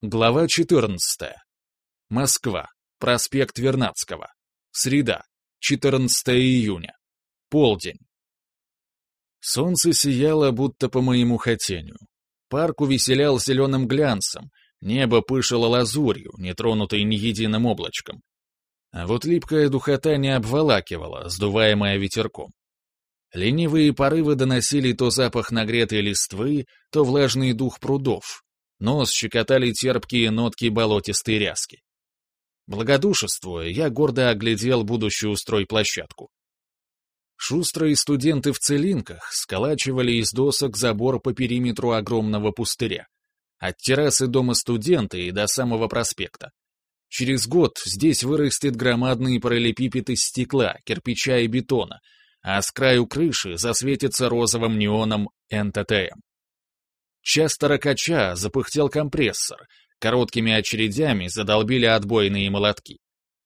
Глава 14. Москва. Проспект Вернадского. Среда. 14 июня. Полдень. Солнце сияло будто по моему хотению. Парк увеселял зеленым глянцем, небо пышало лазурью, не тронутой ни единым облачком. А вот липкая духота не обволакивала, сдуваемая ветерком. Ленивые порывы доносили то запах нагретой листвы, то влажный дух прудов, Нос щекотали терпкие нотки болотистой ряски. Благодушествуя, я гордо оглядел будущую стройплощадку. Шустрые студенты в целинках сколачивали из досок забор по периметру огромного пустыря. От террасы дома студента и до самого проспекта. Через год здесь вырастет громадный параллелепипед из стекла, кирпича и бетона, а с краю крыши засветится розовым неоном НТТМ. Час таракача запыхтел компрессор, короткими очередями задолбили отбойные молотки.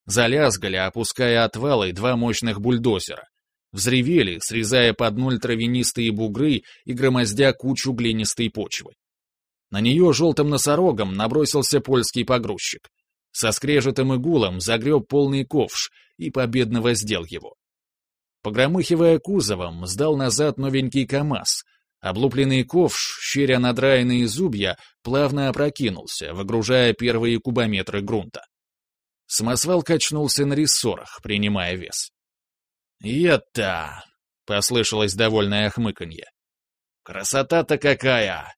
Залязгали, опуская отвалы два мощных бульдозера. Взревели, срезая под ноль травянистые бугры и громоздя кучу глинистой почвы. На нее желтым носорогом набросился польский погрузчик. Со скрежетом и гулом загреб полный ковш и победно воздел его. Погромыхивая кузовом, сдал назад новенький КАМАЗ, Облупленный ковш, щеря надраенные зубья, плавно опрокинулся, выгружая первые кубометры грунта. Самосвал качнулся на рессорах, принимая вес. «Это!» — послышалось довольное хмыканье. «Красота-то какая!»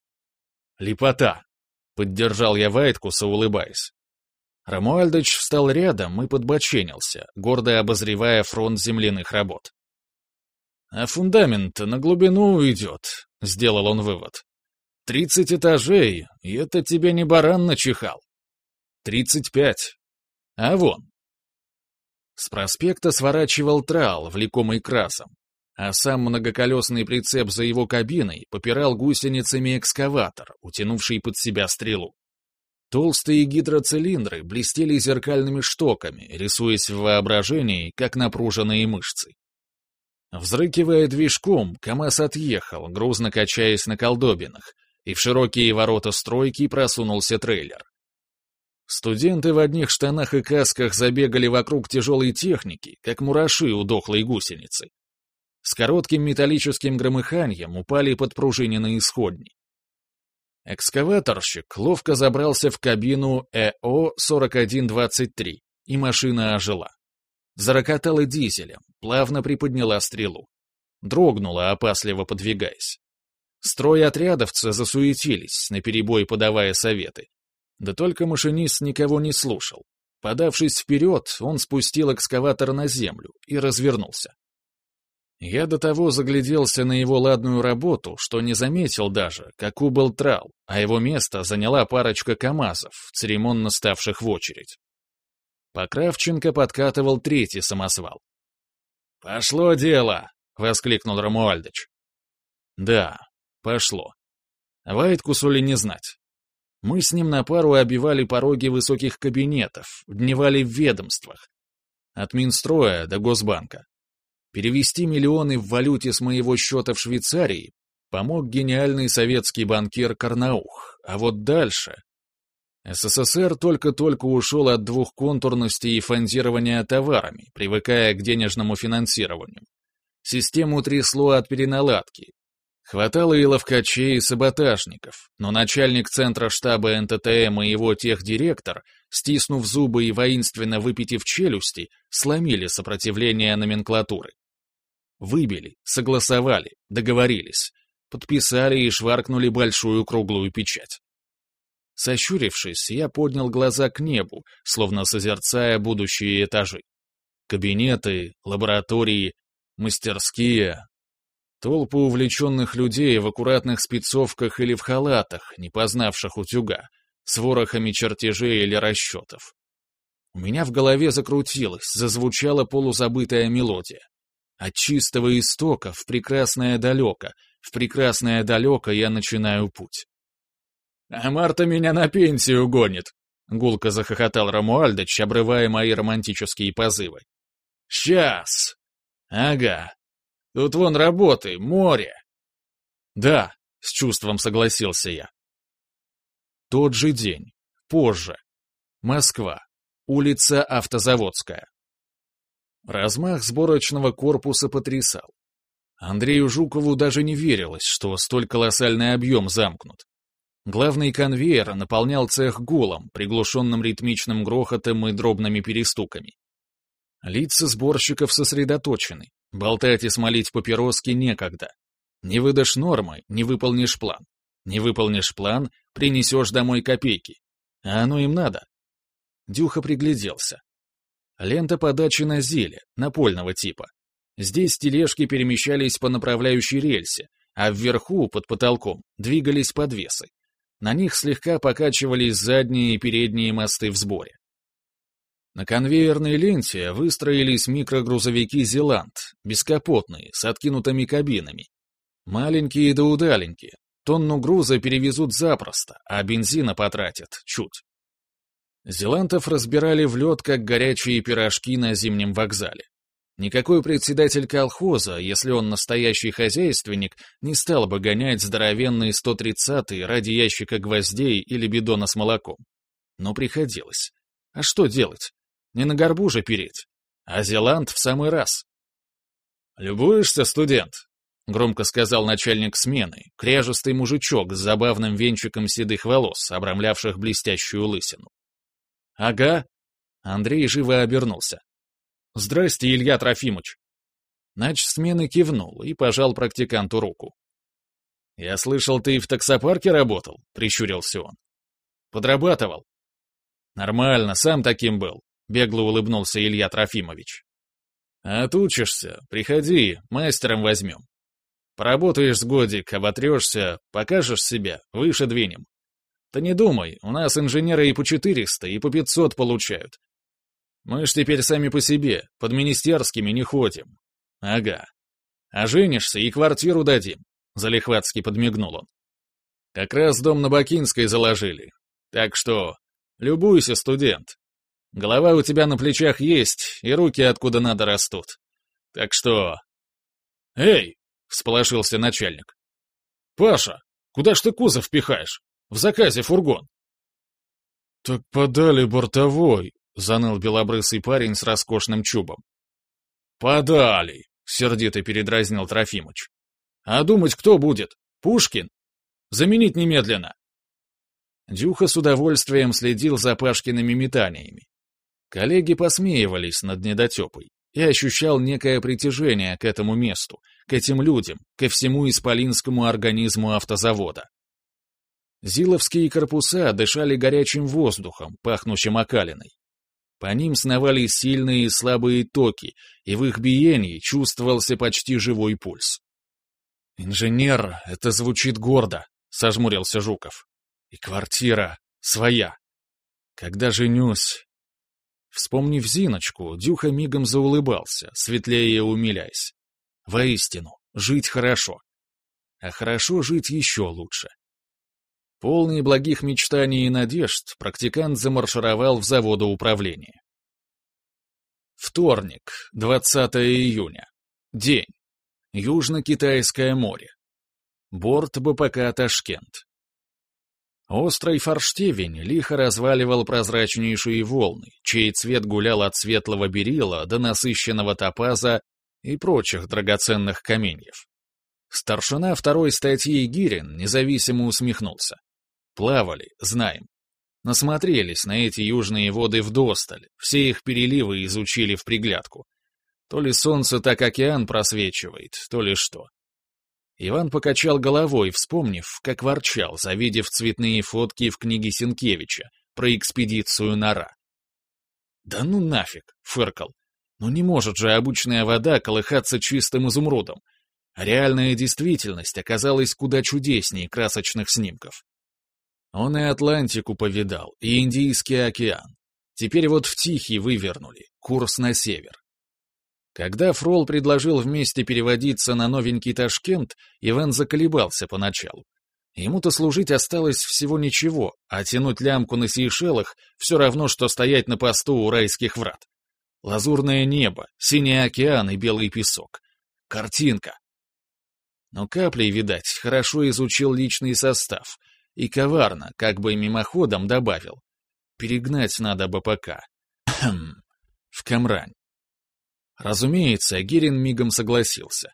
«Лепота!» — поддержал я Вайткуса, улыбаясь. Рамуальдыч встал рядом и подбоченился, гордо обозревая фронт земляных работ. «А фундамент на глубину уйдет», — сделал он вывод. «Тридцать этажей, и это тебе не баран начихал. Тридцать пять. А вон». С проспекта сворачивал трал, влекомый красом, а сам многоколесный прицеп за его кабиной попирал гусеницами экскаватор, утянувший под себя стрелу. Толстые гидроцилиндры блестели зеркальными штоками, рисуясь в воображении, как напруженные мышцы. Взрыкивая движком, КамАЗ отъехал, грузно качаясь на колдобинах, и в широкие ворота стройки просунулся трейлер. Студенты в одних штанах и касках забегали вокруг тяжелой техники, как мураши у дохлой гусеницы. С коротким металлическим громыханием упали подпружиненные сходни. Экскаваторщик ловко забрался в кабину ЭО-4123, и машина ожила. Зарокотала дизелем, плавно приподняла стрелу. Дрогнула, опасливо подвигаясь. Строй отрядовцы засуетились, наперебой подавая советы. Да только машинист никого не слушал. Подавшись вперед, он спустил экскаватор на землю и развернулся. Я до того загляделся на его ладную работу, что не заметил даже, как убыл трал, а его место заняла парочка КАМАЗов, церемонно ставших в очередь. По Кравченко подкатывал третий самосвал. «Пошло дело!» — воскликнул Рамуальдыч. «Да, пошло. Вайткусу ли не знать?» Мы с ним на пару обивали пороги высоких кабинетов, дневали в ведомствах. От Минстроя до Госбанка. Перевести миллионы в валюте с моего счета в Швейцарии помог гениальный советский банкир Карнаух, а вот дальше... СССР только-только ушел от двухконтурности и фондирования товарами, привыкая к денежному финансированию. Систему трясло от переналадки. Хватало и ловкачей, и саботажников, но начальник центра штаба НТТМ и его техдиректор, стиснув зубы и воинственно выпитив челюсти, сломили сопротивление номенклатуры. Выбили, согласовали, договорились, подписали и шваркнули большую круглую печать. Сощурившись, я поднял глаза к небу, словно созерцая будущие этажи. Кабинеты, лаборатории, мастерские. Толпы увлеченных людей в аккуратных спецовках или в халатах, не познавших утюга, с ворохами чертежей или расчетов. У меня в голове закрутилась, зазвучала полузабытая мелодия. От чистого истока в прекрасное далеко, в прекрасное далеко я начинаю путь. «А Марта меня на пенсию гонит!» — гулко захохотал Рамуальдыч, обрывая мои романтические позывы. «Сейчас! Ага. Тут вон работы, море!» «Да», — с чувством согласился я. Тот же день. Позже. Москва. Улица Автозаводская. Размах сборочного корпуса потрясал. Андрею Жукову даже не верилось, что столь колоссальный объем замкнут. Главный конвейер наполнял цех гулом, приглушенным ритмичным грохотом и дробными перестуками. Лица сборщиков сосредоточены, болтать и смолить папироски некогда. Не выдашь нормы, не выполнишь план. Не выполнишь план, принесешь домой копейки. А оно им надо. Дюха пригляделся. Лента подачи на зеле, напольного типа. Здесь тележки перемещались по направляющей рельсе, а вверху, под потолком, двигались подвесы. На них слегка покачивались задние и передние мосты в сборе. На конвейерной ленте выстроились микрогрузовики «Зеланд», бескапотные, с откинутыми кабинами. Маленькие да удаленькие, тонну груза перевезут запросто, а бензина потратят чуть. Зелантов разбирали в лед, как горячие пирожки на зимнем вокзале. Никакой председатель колхоза, если он настоящий хозяйственник, не стал бы гонять здоровенные 130-е ради ящика гвоздей или бидона с молоком. Но приходилось. А что делать? Не на горбу же переть. А Зеланд в самый раз. «Любуешься, студент?» — громко сказал начальник смены, кряжестый мужичок с забавным венчиком седых волос, обрамлявших блестящую лысину. «Ага». Андрей живо обернулся. «Здрасте, Илья Трофимович». Нач смены кивнул и пожал практиканту руку. «Я слышал, ты в таксопарке работал?» — прищурился он. «Подрабатывал». «Нормально, сам таким был», — бегло улыбнулся Илья Трофимович. «Отучишься, приходи, мастером возьмем. Поработаешь с годик, оботрешься, покажешь себя, выше двинем. Ты не думай, у нас инженеры и по 400, и по 500 получают. Мы ж теперь сами по себе, под министерскими не ходим. Ага. А женишься и квартиру дадим, залихватски подмигнул он. Как раз дом на Бакинской заложили. Так что, любуйся, студент. Голова у тебя на плечах есть, и руки откуда надо растут. Так что... Эй, всполошился начальник. Паша, куда ж ты кузов пихаешь? В заказе фургон. «Так подали бортовой», — заныл белобрысый парень с роскошным чубом. «Подали», — сердито передразнил Трофимыч. «А думать кто будет? Пушкин? Заменить немедленно». Дюха с удовольствием следил за Пашкиными метаниями. Коллеги посмеивались над недотепой и ощущал некое притяжение к этому месту, к этим людям, ко всему исполинскому организму автозавода. Зиловские корпуса дышали горячим воздухом, пахнущим окалиной. По ним сновали сильные и слабые токи, и в их биении чувствовался почти живой пульс. «Инженер, это звучит гордо», — сожмурился Жуков. «И квартира своя. Когда женюсь...» Вспомнив Зиночку, Дюха мигом заулыбался, светлее умиляясь. «Воистину, жить хорошо. А хорошо жить еще лучше». Полный благих мечтаний и надежд, практикант замаршировал в заводоуправление. Вторник, 20 июня. День. Южно-Китайское море. Борт БПК «Ташкент». Острый форштевень лихо разваливал прозрачнейшие волны, чей цвет гулял от светлого берила до насыщенного топаза и прочих драгоценных каменьев. Старшина второй статьи Гирин независимо усмехнулся. Плавали, знаем. Насмотрелись на эти южные воды вдосталь, все их переливы изучили в приглядку. То ли солнце так океан просвечивает, то ли что. Иван покачал головой, вспомнив, как ворчал, завидев цветные фотки в книге Сенкевича про экспедицию Нора. «Да ну нафиг!» — фыркал. «Ну не может же обычная вода колыхаться чистым изумрудом. реальная действительность оказалась куда чудеснее красочных снимков. Он и Атлантику повидал, и Индийский океан. Теперь вот в Тихий вывернули, курс на север. Когда Фрол предложил вместе переводиться на новенький Ташкент, Иван заколебался поначалу. Ему-то служить осталось всего ничего, а тянуть лямку на Сейшелах все равно, что стоять на посту у райских врат. Лазурное небо, синий океан и белый песок. Картинка. Но каплей, видать, хорошо изучил личный состав — и коварно, как бы мимоходом добавил. Перегнать надо БПК. Хм, в Камрань. Разумеется, Гирин мигом согласился.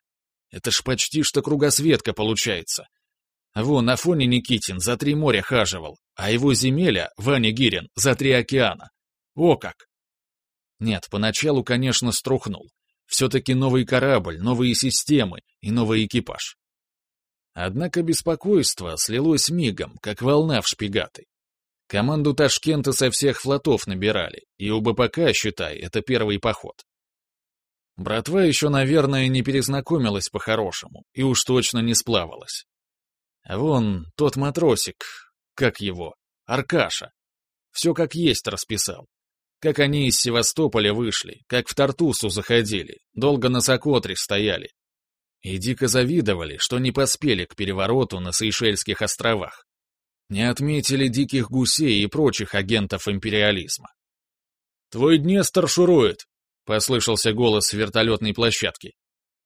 Это ж почти что кругосветка получается. Вон, на фоне Никитин за три моря хаживал, а его земеля, Ваня Гирин, за три океана. О как! Нет, поначалу, конечно, струхнул. Все-таки новый корабль, новые системы и новый экипаж. Однако беспокойство слилось мигом, как волна в шпигаты. Команду Ташкента со всех флотов набирали, и у БПК, считай, это первый поход. Братва еще, наверное, не перезнакомилась по-хорошему, и уж точно не сплавалась. Вон тот матросик, как его, Аркаша. Все как есть расписал. Как они из Севастополя вышли, как в Тартусу заходили, долго на Сокотре стояли. И дико завидовали, что не поспели к перевороту на Сейшельских островах. Не отметили диких гусей и прочих агентов империализма. «Твой Днестр шурует», — послышался голос с вертолетной площадки.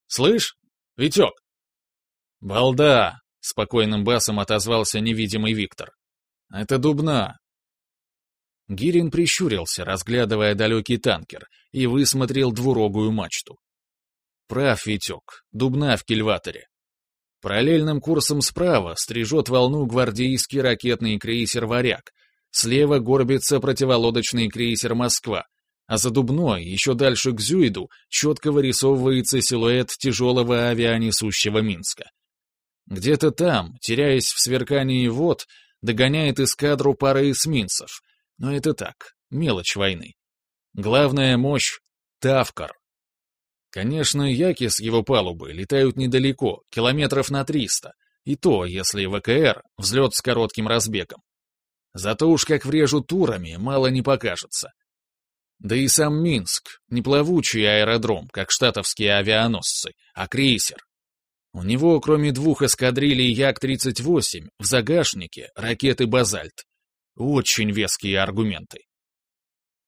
«Слышь, Витек?» «Балда!» — спокойным басом отозвался невидимый Виктор. «Это Дубна, Гирин прищурился, разглядывая далекий танкер, и высмотрел двурогую мачту. Прав, Витек, дубна в кильваторе. Параллельным курсом справа стрижет волну гвардейский ракетный крейсер «Варяг», слева горбится противолодочный крейсер «Москва», а за Дубной, еще дальше к Зюиду, четко вырисовывается силуэт тяжелого авианесущего Минска. Где-то там, теряясь в сверкании вод, догоняет эскадру пара эсминцев — но это так, мелочь войны. Главная мощь — Тавкар. Конечно, яки с его палубы летают недалеко, километров на 300, и то, если ВКР — взлет с коротким разбегом. Зато уж как врежут турами, мало не покажется. Да и сам Минск — не плавучий аэродром, как штатовские авианосцы, а крейсер. У него, кроме двух эскадрилей Як-38, в загашнике ракеты «Базальт», очень веские аргументы.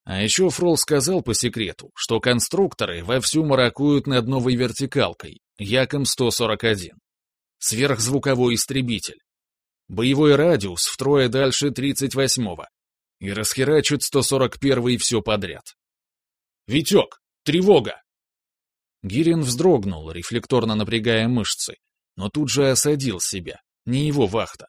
А еще Фрол сказал по секрету, что конструкторы вовсю маракуют над новой вертикалкой, Яком-141. Сверхзвуковой истребитель. Боевой радиус втрое дальше 38-го. И расхерачат 141-й все подряд. «Витек! Тревога!» Гирин вздрогнул, рефлекторно напрягая мышцы, но тут же осадил себя. Не его вахта.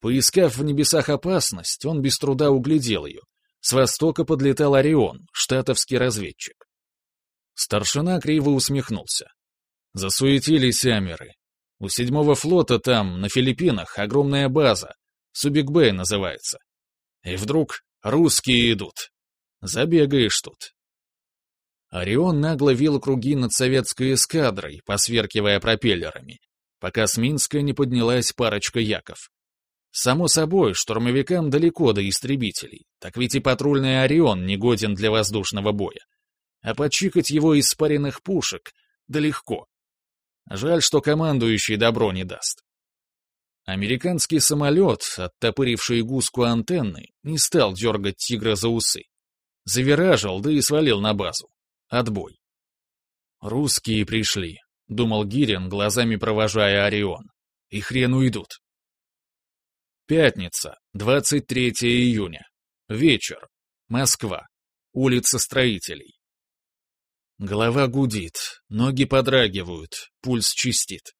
Поискав в небесах опасность, он без труда углядел ее. С востока подлетал Орион, штатовский разведчик. Старшина криво усмехнулся. Засуетились амеры. У седьмого флота там, на Филиппинах, огромная база. Субикбэй называется. И вдруг русские идут. Забегаешь тут. Орион нагло вил круги над советской эскадрой, посверкивая пропеллерами, пока с Минска не поднялась парочка яков. Само собой, штурмовикам далеко до истребителей, так ведь и патрульный «Орион» не годен для воздушного боя. А подчикать его из спаренных пушек да легко. Жаль, что командующий добро не даст. Американский самолет, оттопыривший гуску антенны, не стал дергать тигра за усы. Завиражил, да и свалил на базу. Отбой. «Русские пришли», — думал Гирин, глазами провожая Орион. «И хрен уйдут». Пятница, 23 июня. Вечер. Москва. Улица Строителей. Голова гудит, ноги подрагивают, пульс чистит.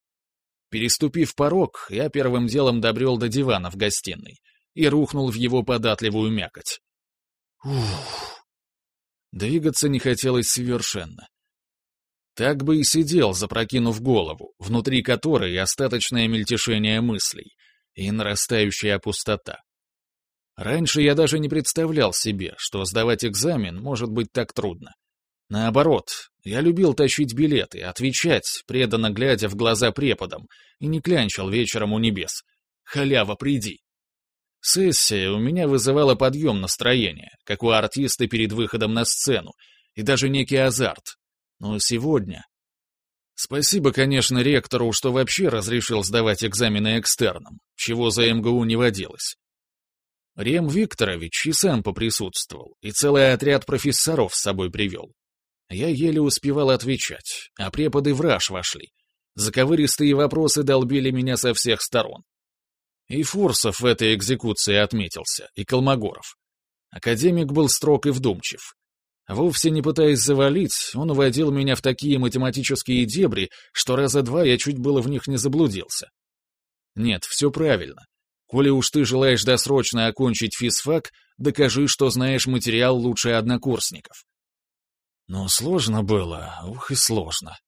Переступив порог, я первым делом добрел до дивана в гостиной и рухнул в его податливую мякоть. Ух! Двигаться не хотелось совершенно. Так бы и сидел, запрокинув голову, внутри которой остаточное мельтешение мыслей — и нарастающая пустота. Раньше я даже не представлял себе, что сдавать экзамен может быть так трудно. Наоборот, я любил тащить билеты, отвечать, преданно глядя в глаза преподам, и не клянчил вечером у небес. Халява, приди. Сессия у меня вызывала подъем настроения, как у артиста перед выходом на сцену, и даже некий азарт. Но сегодня... Спасибо, конечно, ректору, что вообще разрешил сдавать экзамены экстерном, чего за МГУ не водилось. Рем Викторович и сам поприсутствовал, и целый отряд профессоров с собой привел. Я еле успевал отвечать, а преподы в раж вошли. Заковыристые вопросы долбили меня со всех сторон. И Фурсов в этой экзекуции отметился, и Колмогоров. Академик был строг и вдумчив. Вовсе не пытаясь завалить, он уводил меня в такие математические дебри, что раза два я чуть было в них не заблудился. Нет, все правильно. Коли уж ты желаешь досрочно окончить физфак, докажи, что знаешь материал лучше однокурсников. Но сложно было, ух и сложно.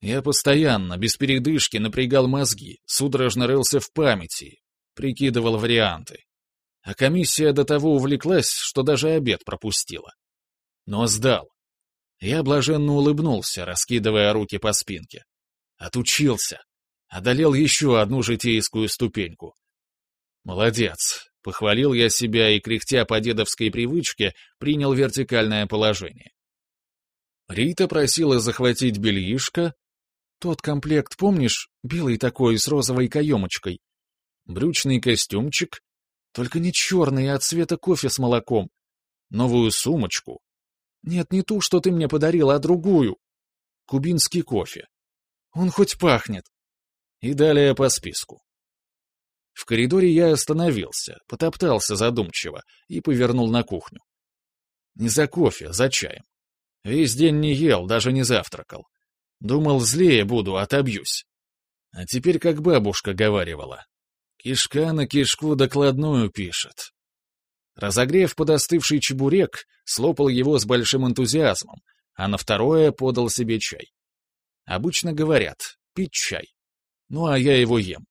Я постоянно, без передышки, напрягал мозги, судорожно рылся в памяти, прикидывал варианты. А комиссия до того увлеклась, что даже обед пропустила. Но сдал. Я блаженно улыбнулся, раскидывая руки по спинке. Отучился. Одолел еще одну житейскую ступеньку. Молодец. Похвалил я себя и, кряхтя по дедовской привычке, принял вертикальное положение. Рита просила захватить бельишко. Тот комплект, помнишь, белый такой, с розовой каемочкой? Брючный костюмчик, только не черный, а цвета кофе с молоком. Новую сумочку. Нет, не ту, что ты мне подарил, а другую. Кубинский кофе. Он хоть пахнет. И далее по списку. В коридоре я остановился, потоптался задумчиво и повернул на кухню. Не за кофе, за чаем. Весь день не ел, даже не завтракал. Думал, злее буду, отобьюсь. А теперь, как бабушка говаривала, кишка на кишку докладную пишет. Разогрев подостывший чебурек, слопал его с большим энтузиазмом, а на второе подал себе чай. Обычно говорят, пить чай. Ну а я его ем.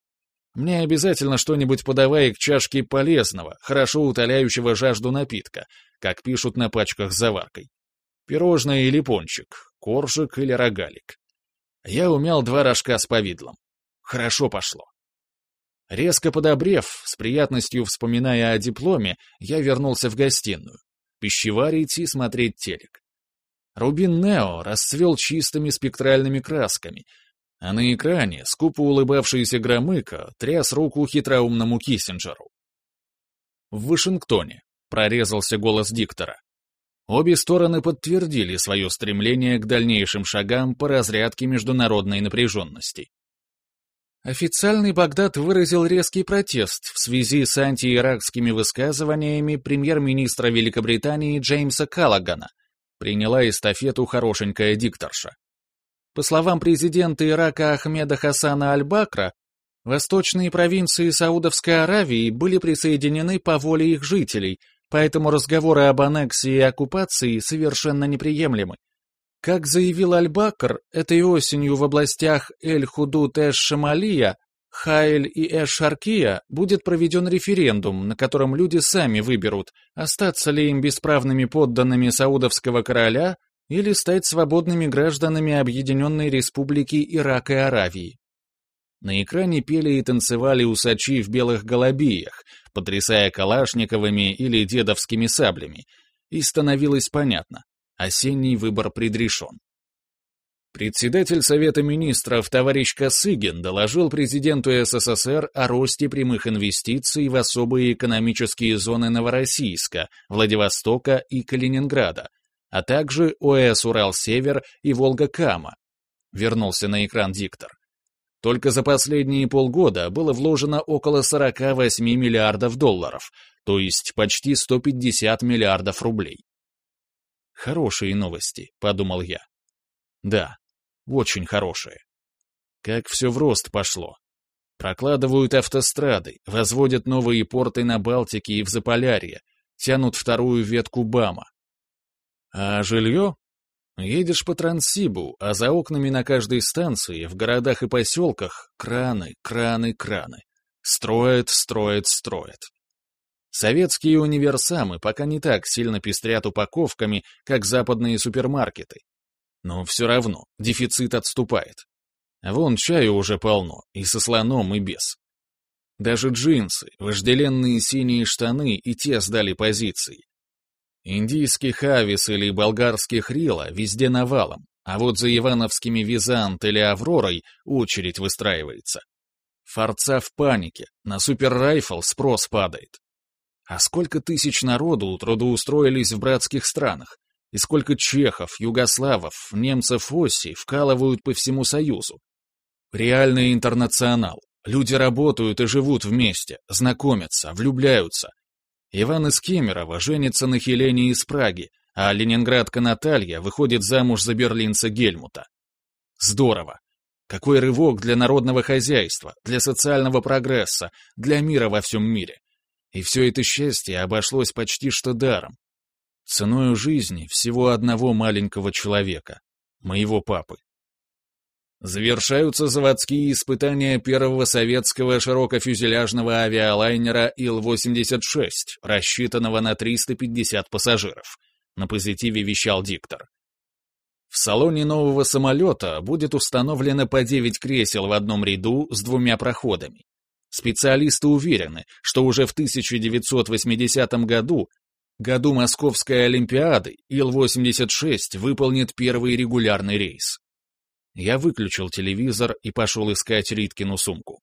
Мне обязательно что-нибудь подавай к чашке полезного, хорошо утоляющего жажду напитка, как пишут на пачках с заваркой. Пирожное или пончик, коржик или рогалик. Я умял два рожка с повидлом. Хорошо пошло. Резко подобрев, с приятностью вспоминая о дипломе, я вернулся в гостиную. Пищеварить и смотреть телек. Рубин Нео расцвел чистыми спектральными красками, а на экране скупо улыбавшийся Громыко тряс руку хитроумному Киссинджеру. В Вашингтоне прорезался голос диктора. Обе стороны подтвердили свое стремление к дальнейшим шагам по разрядке международной напряженности. Официальный Багдад выразил резкий протест в связи с антииракскими высказываниями премьер-министра Великобритании Джеймса Каллагана, приняла эстафету хорошенькая дикторша. По словам президента Ирака Ахмеда Хасана Аль-Бакра, восточные провинции Саудовской Аравии были присоединены по воле их жителей – поэтому разговоры об аннексии и оккупации совершенно неприемлемы. Как заявил Аль-Бакр, этой осенью в областях Эль-Худут Эш-Шамалия, Хайль и Эш-Шаркия будет проведен референдум, на котором люди сами выберут, остаться ли им бесправными подданными саудовского короля или стать свободными гражданами Объединенной Республики Ирак и Аравии. На экране пели и танцевали усачи в белых голубиях, потрясая калашниковыми или дедовскими саблями, и становилось понятно — осенний выбор предрешен. Председатель Совета министров товарищ Косыгин доложил президенту СССР о росте прямых инвестиций в особые экономические зоны Новороссийска, Владивостока и Калининграда, а также ОС «Урал-Север» и «Волга-Кама. Вернулся на экран диктор. Только за последние полгода было вложено около 48 миллиардов долларов, то есть почти 150 миллиардов рублей. Хорошие новости, подумал я. Да, очень хорошие. Как все в рост пошло. Прокладывают автострады, возводят новые порты на Балтике и в Заполярье, тянут вторую ветку БАМа. А жилье? Едешь по Транссибу, а за окнами на каждой станции, в городах и поселках, краны, краны, краны. Строят, строят, строят. Советские универсамы пока не так сильно пестрят упаковками, как западные супермаркеты. Но все равно, дефицит отступает. Вон чаю уже полно, и со слоном, и без. Даже джинсы, вожделенные синие штаны и те сдали позиции. Индийский хавис или болгарский хрила везде навалом, а вот за ивановскими Визант или Авророй очередь выстраивается. Форца в панике, на суперрайфл спрос падает. А сколько тысяч народу трудоустроились в братских странах, и сколько чехов, югославов, немцев оси вкалывают по всему Союзу. Реальный интернационал. Люди работают и живут вместе, знакомятся, влюбляются, Иван из Кемерово женится на Хелене из Праги, а ленинградка Наталья выходит замуж за берлинца Гельмута. Здорово! Какой рывок для народного хозяйства, для социального прогресса, для мира во всем мире. И все это счастье обошлось почти что даром. Ценою жизни всего одного маленького человека, моего папы. Завершаются заводские испытания первого советского широкофюзеляжного авиалайнера Ил-86, рассчитанного на 350 пассажиров. На позитиве вещал диктор. В салоне нового самолета будет установлено по 9 кресел в одном ряду с двумя проходами. Специалисты уверены, что уже в 1980 году, году Московской Олимпиады, Ил-86 выполнит первый регулярный рейс. Я выключил телевизор и пошел искать Риткину сумку.